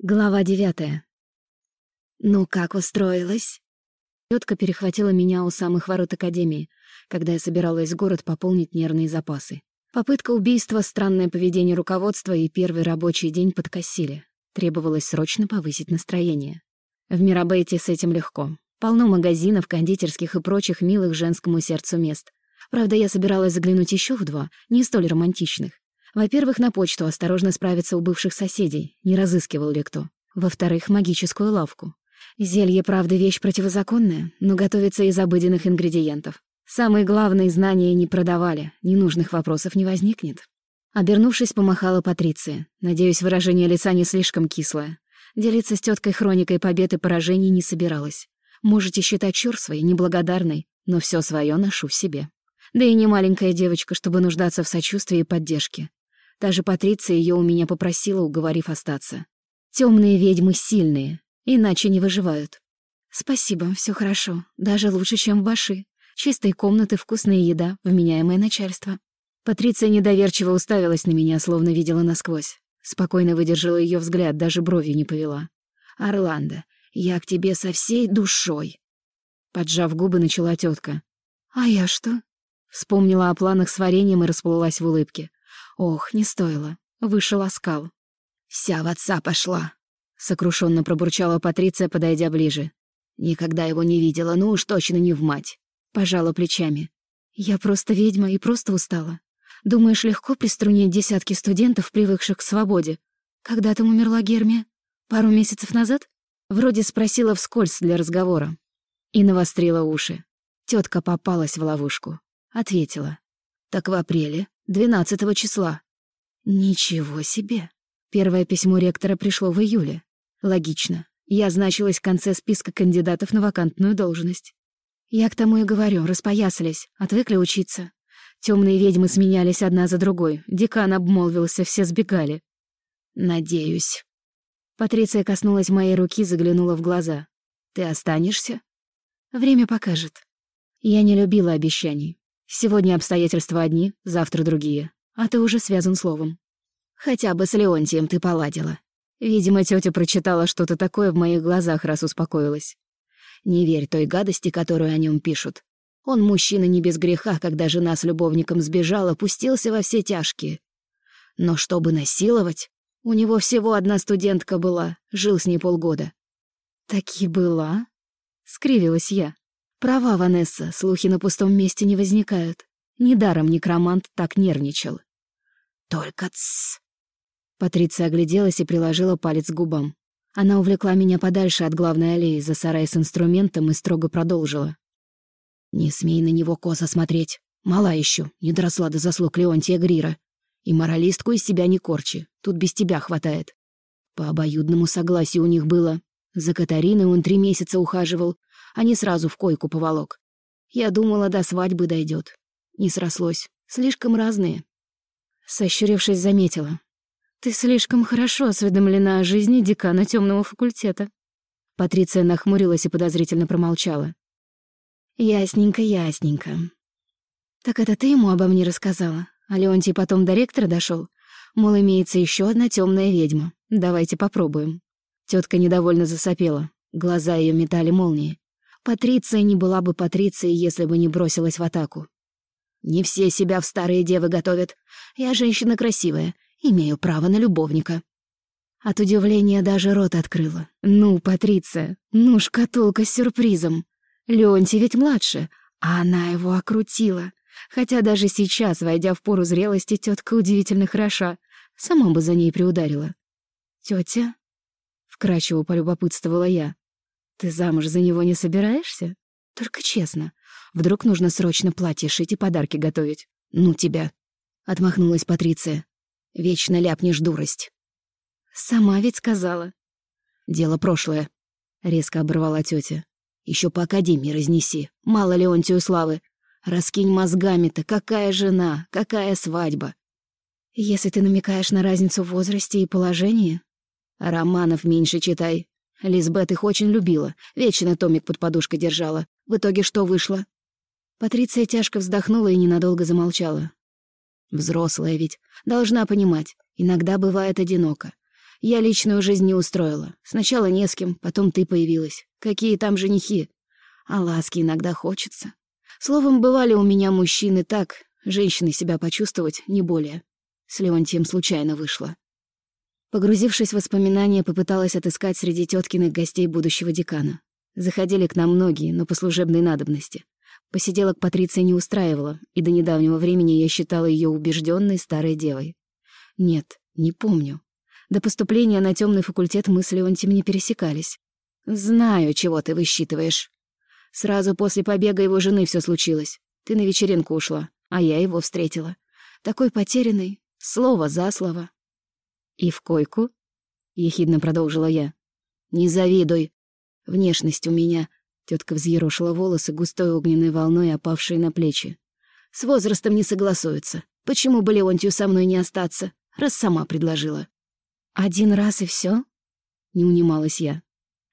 Глава девятая. «Ну как устроилась?» Тётка перехватила меня у самых ворот Академии, когда я собиралась в город пополнить нервные запасы. Попытка убийства, странное поведение руководства и первый рабочий день подкосили. Требовалось срочно повысить настроение. В Мирабейте с этим легко. Полно магазинов, кондитерских и прочих милых женскому сердцу мест. Правда, я собиралась заглянуть еще в два, не столь романтичных. Во-первых, на почту осторожно справиться у бывших соседей, не разыскивал ли кто. Во-вторых, магическую лавку. Зелье, правда, вещь противозаконная, но готовится из обыденных ингредиентов. Самые главные знания не продавали, ненужных вопросов не возникнет. Обернувшись, помахала Патриция. Надеюсь, выражение лица не слишком кислое. Делиться с теткой хроникой побед и поражений не собиралась. Можете считать чур своей неблагодарной, но все свое ношу в себе. Да и не маленькая девочка, чтобы нуждаться в сочувствии и поддержке. Даже Патриция ее у меня попросила, уговорив остаться. Темные ведьмы сильные, иначе не выживают. Спасибо, все хорошо, даже лучше, чем в Баши. Чистые комнаты, вкусная еда, вменяемое начальство. Патриция недоверчиво уставилась на меня, словно видела насквозь. Спокойно выдержала ее взгляд, даже бровью не повела. «Орландо, я к тебе со всей душой!» Поджав губы, начала тетка. «А я что?» Вспомнила о планах с вареньем и расплылась в улыбке. Ох, не стоило. Вышел оскал. «Вся в отца пошла», — сокрушенно пробурчала Патриция, подойдя ближе. «Никогда его не видела, ну уж точно не в мать». Пожала плечами. «Я просто ведьма и просто устала. Думаешь, легко приструнить десятки студентов, привыкших к свободе? Когда там умерла Гермия? Пару месяцев назад?» Вроде спросила вскользь для разговора. И навострила уши. Тетка попалась в ловушку. Ответила. «Так в апреле. 12 числа. Ничего себе. Первое письмо ректора пришло в июле. Логично. Я значилась в конце списка кандидатов на вакантную должность. Я к тому и говорю, распоясались, отвыкли учиться. Темные ведьмы сменялись одна за другой. Декан обмолвился, все сбегали. Надеюсь. Патриция коснулась моей руки, заглянула в глаза. Ты останешься? Время покажет. Я не любила обещаний. Сегодня обстоятельства одни, завтра другие. А ты уже связан словом. Хотя бы с Леонтием ты поладила. Видимо, тетя прочитала что-то такое в моих глазах, раз успокоилась. Не верь той гадости, которую о нем пишут. Он мужчина не без греха, когда жена с любовником сбежала, пустился во все тяжкие. Но чтобы насиловать, у него всего одна студентка была, жил с ней полгода. «Так и была?» — скривилась я. Права, Ванесса, слухи на пустом месте не возникают. Недаром некромант так нервничал. «Только тссс!» Патриция огляделась и приложила палец к губам. Она увлекла меня подальше от главной аллеи за сарай с инструментом и строго продолжила. «Не смей на него косо смотреть. Мала еще, не доросла до заслуг Леонтия Грира. И моралистку из себя не корчи, тут без тебя хватает. По обоюдному согласию у них было. За Катариной он три месяца ухаживал, а не сразу в койку поволок. Я думала, до свадьбы дойдет. Не срослось. Слишком разные. Сощурившись, заметила. «Ты слишком хорошо осведомлена о жизни декана темного факультета». Патриция нахмурилась и подозрительно промолчала. «Ясненько, ясненько. Так это ты ему обо мне рассказала? А Леонтий потом до ректора дошел. Мол, имеется еще одна темная ведьма. Давайте попробуем». Тетка недовольно засопела. Глаза ее метали молнии. Патриция не была бы Патрицией, если бы не бросилась в атаку. Не все себя в старые девы готовят. Я женщина красивая, имею право на любовника. От удивления даже рот открыла. Ну, Патриция, ну, шкатулка с сюрпризом. Леонтий ведь младше, а она его окрутила. Хотя даже сейчас, войдя в пору зрелости, тетка удивительно хороша. Сама бы за ней приударила. Тетя? Вкрадчиво полюбопытствовала я. Ты замуж за него не собираешься? Только честно. Вдруг нужно срочно платье шить и подарки готовить. Ну тебя. Отмахнулась Патриция. Вечно ляпнешь дурость. Сама ведь сказала. Дело прошлое. Резко оборвала тетя. Еще по академии разнеси. Мало Леонтию славы. Раскинь мозгами-то, какая жена, какая свадьба. Если ты намекаешь на разницу в возрасте и положении... Романов меньше читай, Лизбет их очень любила, вечно Томик под подушкой держала. В итоге что вышло? Патриция тяжко вздохнула и ненадолго замолчала. Взрослая ведь, должна понимать, иногда бывает одиноко. Я личную жизнь не устроила. Сначала не с кем, потом ты появилась. Какие там женихи? А ласки иногда хочется. Словом, бывали у меня мужчины так, женщины себя почувствовать, не более. С Леонтием случайно вышло. Погрузившись в воспоминания, попыталась отыскать среди теткиных гостей будущего декана. Заходили к нам многие, но по служебной надобности. Посиделок Патриция не устраивала, и до недавнего времени я считала ее убежденной старой девой. Нет, не помню. До поступления на темный факультет мы с Леонтием не пересекались. Знаю, чего ты высчитываешь. Сразу после побега его жены все случилось. Ты на вечеринку ушла, а я его встретила. Такой потерянный, слово за слово. «И в койку?» — ехидно продолжила я. «Не завидуй. Внешность у меня...» Тетка взъерошила волосы густой огненной волной, опавшие на плечи. «С возрастом не согласуются. Почему бы Леонтию со мной не остаться, раз сама предложила?» «Один раз и все? не унималась я.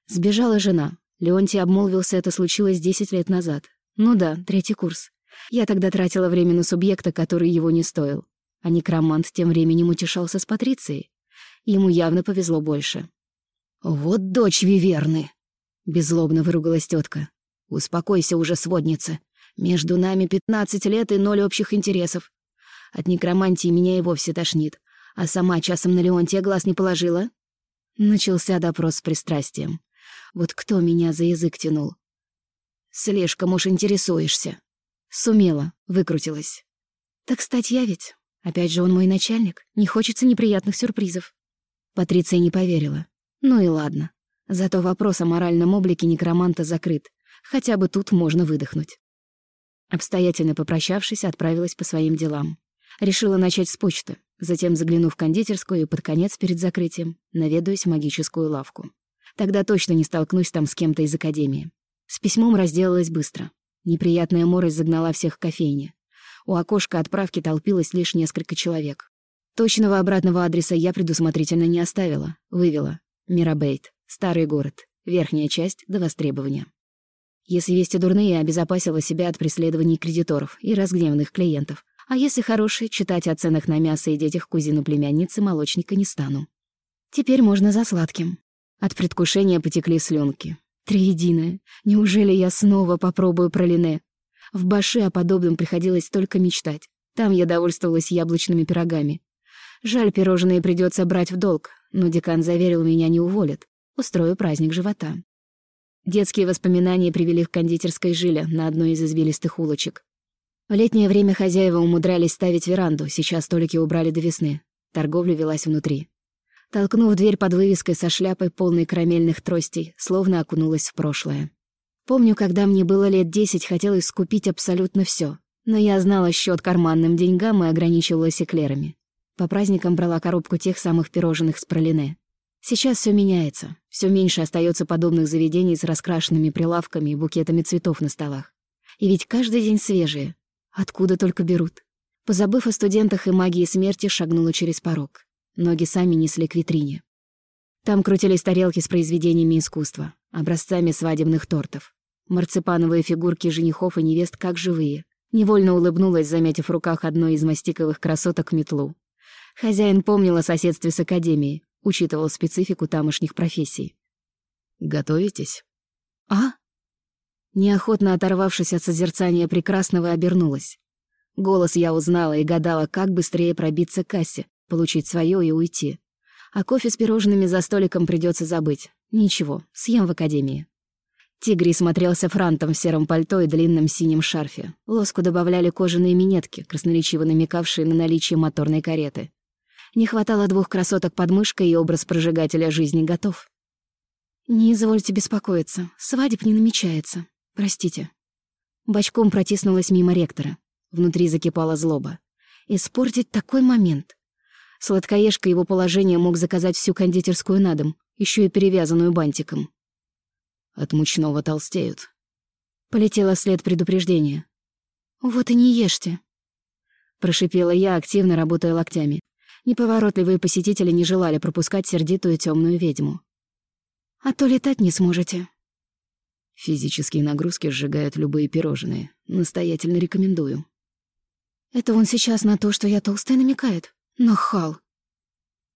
Сбежала жена. Леонтий обмолвился, это случилось десять лет назад. Ну да, третий курс. Я тогда тратила время на субъекта, который его не стоил. А некромант тем временем утешался с Патрицией. Ему явно повезло больше. «Вот дочь Виверны!» — беззлобно выругалась тетка. «Успокойся уже, сводница. Между нами пятнадцать лет и ноль общих интересов. От некромантии меня и вовсе тошнит. А сама часом на Леонтия глаз не положила?» Начался допрос с пристрастием. Вот кто меня за язык тянул? «Слишком уж интересуешься». Сумела, выкрутилась. «Так стать я ведь. Опять же, он мой начальник. Не хочется неприятных сюрпризов». Патриция не поверила. Ну и ладно. Зато вопрос о моральном облике некроманта закрыт. Хотя бы тут можно выдохнуть. Обстоятельно попрощавшись, отправилась по своим делам. Решила начать с почты, затем загляну в кондитерскую и под конец перед закрытием наведаюсь в магическую лавку. Тогда точно не столкнусь там с кем-то из академии. С письмом разделалась быстро. Неприятная морость загнала всех в кофейне. У окошка отправки толпилось лишь несколько человек. Точного обратного адреса я предусмотрительно не оставила. Вывела. Мирабейт. Старый город. Верхняя часть до востребования. Если вести дурные, обезопасила себя от преследований кредиторов и разгневанных клиентов. А если хорошие, читать о ценах на мясо и детях кузину-племянницы молочника не стану. Теперь можно за сладким. От предвкушения потекли слюнки. Триединое. Неужели я снова попробую пролине? В Баше о подобном приходилось только мечтать. Там я довольствовалась яблочными пирогами. Жаль, пирожные придется брать в долг, но декан заверил меня не уволят. Устрою праздник живота. Детские воспоминания привели в кондитерской жиле на одной из извилистых улочек. В летнее время хозяева умудрялись ставить веранду, сейчас столики убрали до весны. Торговля велась внутри. Толкнув дверь под вывеской со шляпой, полной карамельных тростей, словно окунулась в прошлое. Помню, когда мне было лет десять, хотелось скупить абсолютно все, но я знала счет карманным деньгам и ограничивалась эклерами. По праздникам брала коробку тех самых пирожных с пролине. Сейчас все меняется. Все меньше остается подобных заведений с раскрашенными прилавками и букетами цветов на столах. И ведь каждый день свежие. Откуда только берут. Позабыв о студентах и магии смерти, шагнула через порог. Ноги сами несли к витрине. Там крутились тарелки с произведениями искусства, образцами свадебных тортов. Марципановые фигурки женихов и невест как живые. Невольно улыбнулась, заметив в руках одной из мастиковых красоток метлу. Хозяин помнил о соседстве с академией, учитывал специфику тамошних профессий. «Готовитесь?» «А?» Неохотно оторвавшись от созерцания прекрасного, обернулась. Голос я узнала и гадала, как быстрее пробиться к кассе, получить свое и уйти. А кофе с пирожными за столиком придется забыть. Ничего, съем в академии. Тигри смотрелся франтом в сером пальто и длинном синем шарфе. Лоску добавляли кожаные минетки, красноречиво намекавшие на наличие моторной кареты. Не хватало двух красоток под мышкой, и образ прожигателя жизни готов. «Не извольте беспокоиться, свадеб не намечается. Простите». Бочком протиснулась мимо ректора. Внутри закипала злоба. Испортить такой момент. Сладкоежка его положение мог заказать всю кондитерскую на дом, еще и перевязанную бантиком. От мучного толстеют. Полетело след предупреждения. «Вот и не ешьте», — прошипела я, активно работая локтями. Неповоротливые посетители не желали пропускать сердитую темную ведьму. «А то летать не сможете». Физические нагрузки сжигают любые пирожные. Настоятельно рекомендую. Это он сейчас на то, что я толстая намекает? Нахал.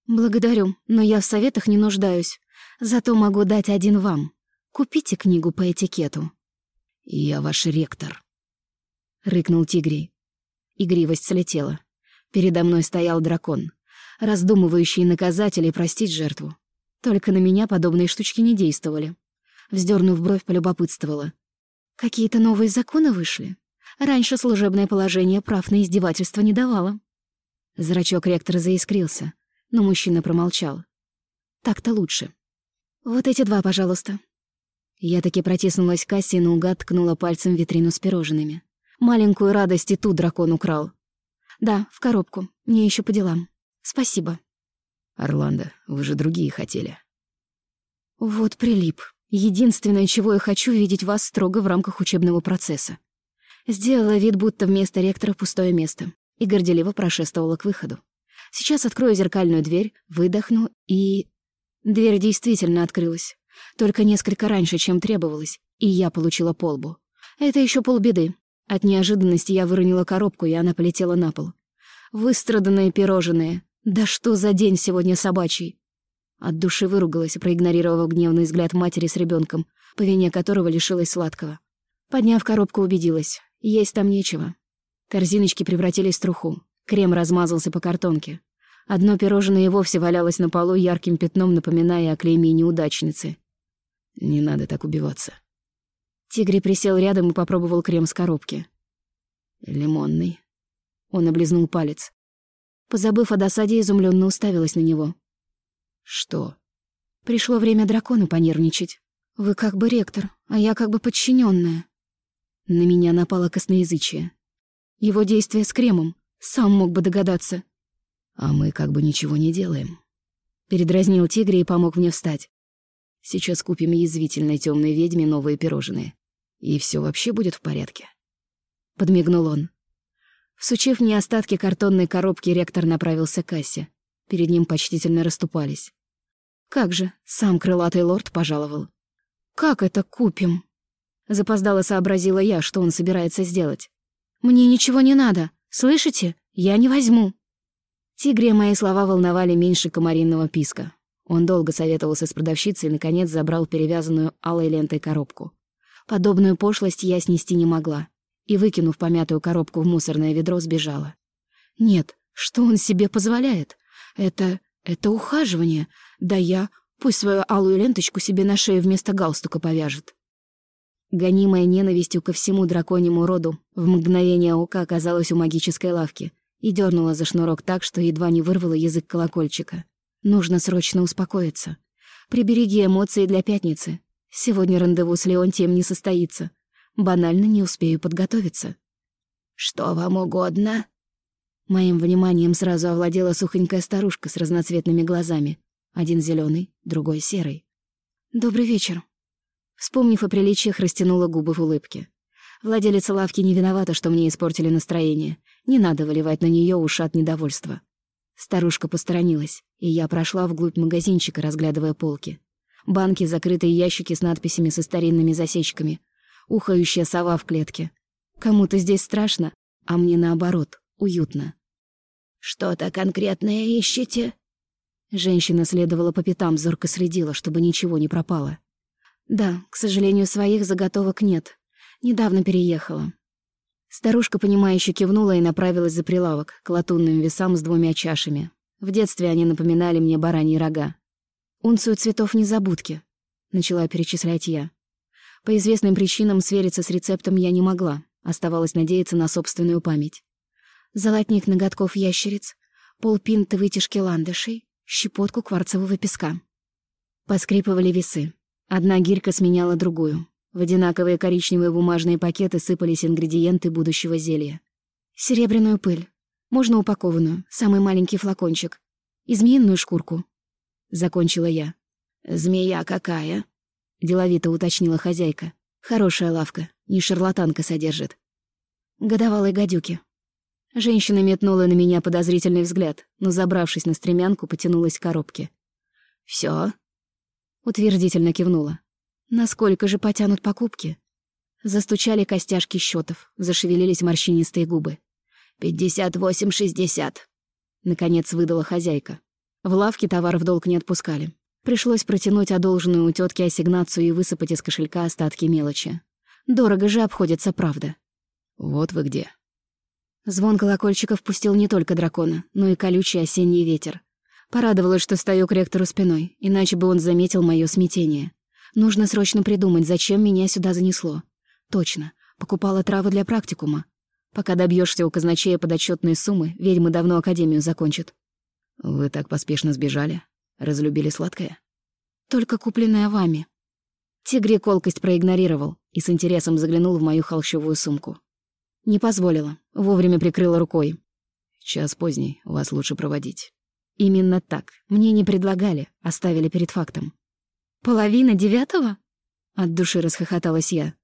«Благодарю, но я в советах не нуждаюсь. Зато могу дать один вам. Купите книгу по этикету». «Я ваш ректор», — рыкнул Тигрий. Игривость слетела. Передо мной стоял дракон, раздумывающий наказать или простить жертву. Только на меня подобные штучки не действовали. Вздернув бровь, полюбопытствовала. «Какие-то новые законы вышли? Раньше служебное положение прав на издевательство не давало». Зрачок ректора заискрился, но мужчина промолчал. «Так-то лучше. Вот эти два, пожалуйста». Я таки протиснулась к кассе и наугад ткнула пальцем в витрину с пирожными. Маленькую радость и ту дракон украл. Да, в коробку. Мне еще по делам. Спасибо. Орландо, вы же другие хотели. Вот прилип. Единственное, чего я хочу, видеть вас строго в рамках учебного процесса. Сделала вид, будто вместо ректора пустое место, и горделиво прошествовала к выходу. Сейчас открою зеркальную дверь, выдохну и... Дверь действительно открылась. Только несколько раньше, чем требовалось, и я получила полбу. Это еще полбеды. От неожиданности я выронила коробку, и она полетела на пол. Выстраданные пирожные. Да что за день сегодня собачий? От души выругалась, проигнорировав гневный взгляд матери с ребенком, по вине которого лишилась сладкого. Подняв коробку, убедилась. Есть там нечего. Корзиночки превратились в труху. Крем размазался по картонке. Одно пирожное и вовсе валялось на полу ярким пятном, напоминая о клейме неудачницы. «Не надо так убиваться», Тигри присел рядом и попробовал крем с коробки. «Лимонный». Он облизнул палец. Позабыв о досаде, изумленно уставилась на него. «Что?» «Пришло время дракону понервничать. Вы как бы ректор, а я как бы подчиненная. На меня напало косноязычие. Его действия с кремом. Сам мог бы догадаться. «А мы как бы ничего не делаем». Передразнил тигри и помог мне встать. «Сейчас купим язвительной темной ведьме новые пирожные и все вообще будет в порядке. Подмигнул он. Всучив мне остатки картонной коробки, ректор направился к кассе. Перед ним почтительно расступались. Как же, сам крылатый лорд пожаловал. «Как это купим?» Запоздало сообразила я, что он собирается сделать. «Мне ничего не надо, слышите? Я не возьму». Тигре мои слова волновали меньше комаринного писка. Он долго советовался с продавщицей и, наконец, забрал перевязанную алой лентой коробку. Подобную пошлость я снести не могла, и, выкинув помятую коробку в мусорное ведро, сбежала. Нет, что он себе позволяет? Это... это ухаживание. Да я... Пусть свою алую ленточку себе на шею вместо галстука повяжет. Гонимая ненавистью ко всему драконьему роду, в мгновение ока оказалась у магической лавки и дернула за шнурок так, что едва не вырвала язык колокольчика. Нужно срочно успокоиться. Прибереги эмоции для пятницы. Сегодня рандеву с Леонтием не состоится. Банально не успею подготовиться. «Что вам угодно?» Моим вниманием сразу овладела сухонькая старушка с разноцветными глазами. Один зеленый, другой серый. «Добрый вечер». Вспомнив о приличиях, растянула губы в улыбке. Владелица лавки не виновата, что мне испортили настроение. Не надо выливать на нее ушат недовольства. Старушка посторонилась, и я прошла вглубь магазинчика, разглядывая полки. Банки, закрытые ящики с надписями со старинными засечками. Ухающая сова в клетке. Кому-то здесь страшно, а мне наоборот, уютно. «Что-то конкретное ищете?» Женщина следовала по пятам, зорко следила, чтобы ничего не пропало. «Да, к сожалению, своих заготовок нет. Недавно переехала». Старушка, понимающе кивнула и направилась за прилавок, к латунным весам с двумя чашами. В детстве они напоминали мне бараньи рога. «Унцию цветов незабудки», — начала перечислять я. По известным причинам свериться с рецептом я не могла, оставалось надеяться на собственную память. Золотник ноготков ящериц, полпинты вытяжки ландышей, щепотку кварцевого песка. Поскрипывали весы. Одна гирька сменяла другую. В одинаковые коричневые бумажные пакеты сыпались ингредиенты будущего зелья. Серебряную пыль. Можно упакованную, самый маленький флакончик. И змеиную шкурку. Закончила я. «Змея какая?» — деловито уточнила хозяйка. «Хорошая лавка, не шарлатанка содержит». «Годовалой гадюки». Женщина метнула на меня подозрительный взгляд, но, забравшись на стремянку, потянулась к коробке. «Всё?» Утвердительно кивнула. «Насколько же потянут покупки?» Застучали костяшки счетов, зашевелились морщинистые губы. «Пятьдесят восемь шестьдесят», — наконец выдала хозяйка. В лавке товар в долг не отпускали. Пришлось протянуть одолженную у тетки ассигнацию и высыпать из кошелька остатки мелочи. Дорого же обходится правда. «Вот вы где». Звон колокольчиков пустил не только дракона, но и колючий осенний ветер. Порадовалась, что стою к ректору спиной, иначе бы он заметил мое смятение. Нужно срочно придумать, зачем меня сюда занесло. Точно, покупала травы для практикума. Пока добьешься у казначея подотчетные суммы, ведьмы давно академию закончат. Вы так поспешно сбежали? Разлюбили сладкое? Только купленное вами. Тигри колкость проигнорировал и с интересом заглянул в мою холщовую сумку. Не позволила, вовремя прикрыла рукой. Час поздний, вас лучше проводить. Именно так. Мне не предлагали, оставили перед фактом. «Половина девятого?» От души расхохоталась я.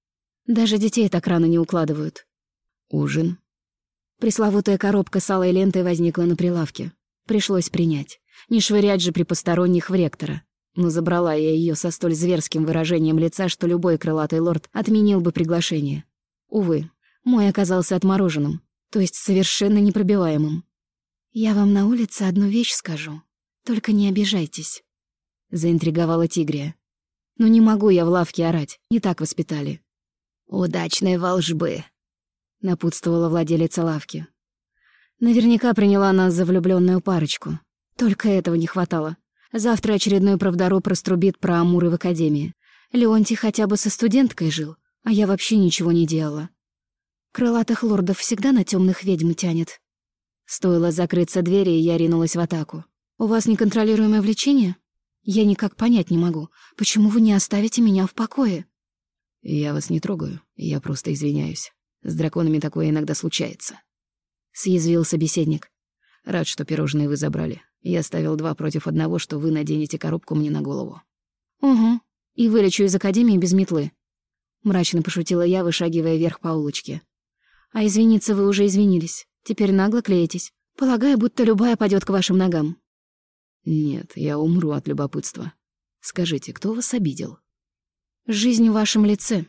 Даже детей так рано не укладывают. Ужин. Пресловутая коробка с алой лентой возникла на прилавке. Пришлось принять. Не швырять же при посторонних в ректора. Но забрала я ее со столь зверским выражением лица, что любой крылатый лорд отменил бы приглашение. Увы, мой оказался отмороженным, то есть совершенно непробиваемым. «Я вам на улице одну вещь скажу. Только не обижайтесь», — заинтриговала Тигрия. «Ну не могу я в лавке орать, не так воспитали». «Удачной волжбы», — напутствовала владелица лавки. Наверняка приняла нас за влюбленную парочку. Только этого не хватало. Завтра очередной правдороб раструбит про Амуры в академии. Леонтий хотя бы со студенткой жил, а я вообще ничего не делала. Крылатых лордов всегда на темных ведьм тянет. Стоило закрыться двери, и я ринулась в атаку. «У вас неконтролируемое влечение? Я никак понять не могу. Почему вы не оставите меня в покое?» «Я вас не трогаю, я просто извиняюсь. С драконами такое иногда случается». Съязвил собеседник. «Рад, что пирожные вы забрали. Я ставил два против одного, что вы наденете коробку мне на голову». «Угу. И вылечу из академии без метлы». Мрачно пошутила я, вышагивая вверх по улочке. «А извиниться вы уже извинились. Теперь нагло клеитесь. Полагаю, будто любая падет к вашим ногам». «Нет, я умру от любопытства. Скажите, кто вас обидел?» «Жизнь в вашем лице.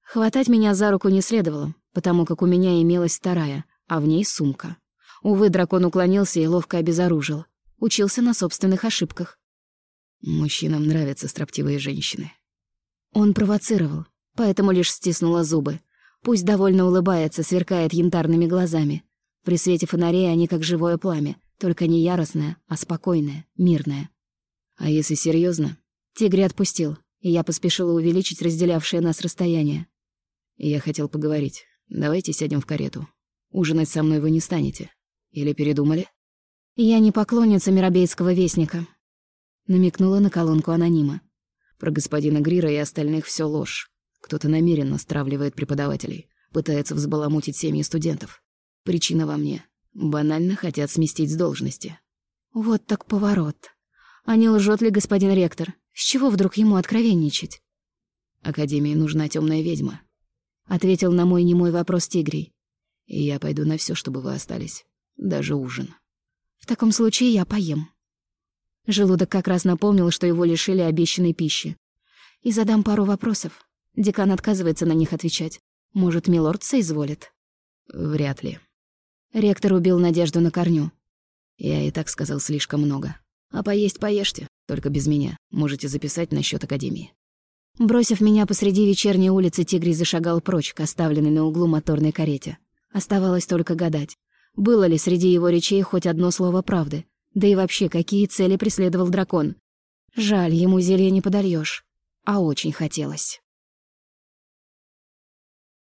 Хватать меня за руку не следовало, потому как у меня имелась вторая, а в ней сумка. Увы, дракон уклонился и ловко обезоружил. Учился на собственных ошибках. Мужчинам нравятся строптивые женщины. Он провоцировал, поэтому лишь стиснула зубы. Пусть довольно улыбается, сверкает янтарными глазами. При свете фонарей они как живое пламя, только не яростное, а спокойное, мирное. А если серьезно, Тигри отпустил, и я поспешила увеличить разделявшее нас расстояние. Я хотел поговорить. Давайте сядем в карету. Ужинать со мной вы не станете. Или передумали? Я не поклонница Миробейского вестника. Намекнула на колонку анонима. Про господина Грира и остальных все ложь. Кто-то намеренно стравливает преподавателей, пытается взбаламутить семьи студентов. Причина во мне. Банально хотят сместить с должности. Вот так поворот. А не лжет ли господин ректор? С чего вдруг ему откровенничать? Академии нужна темная ведьма. Ответил на мой немой вопрос Тигрий. И я пойду на все, чтобы вы остались. Даже ужин. В таком случае я поем. Желудок как раз напомнил, что его лишили обещанной пищи. И задам пару вопросов. Декан отказывается на них отвечать. Может, милорд соизволит? Вряд ли. Ректор убил надежду на корню. Я и так сказал слишком много. А поесть поешьте, только без меня. Можете записать на счет академии. Бросив меня посреди вечерней улицы, Тигрий зашагал прочь к оставленной на углу моторной карете. Оставалось только гадать, было ли среди его речей хоть одно слово правды, да и вообще, какие цели преследовал дракон. Жаль, ему зелье не подольёшь, а очень хотелось.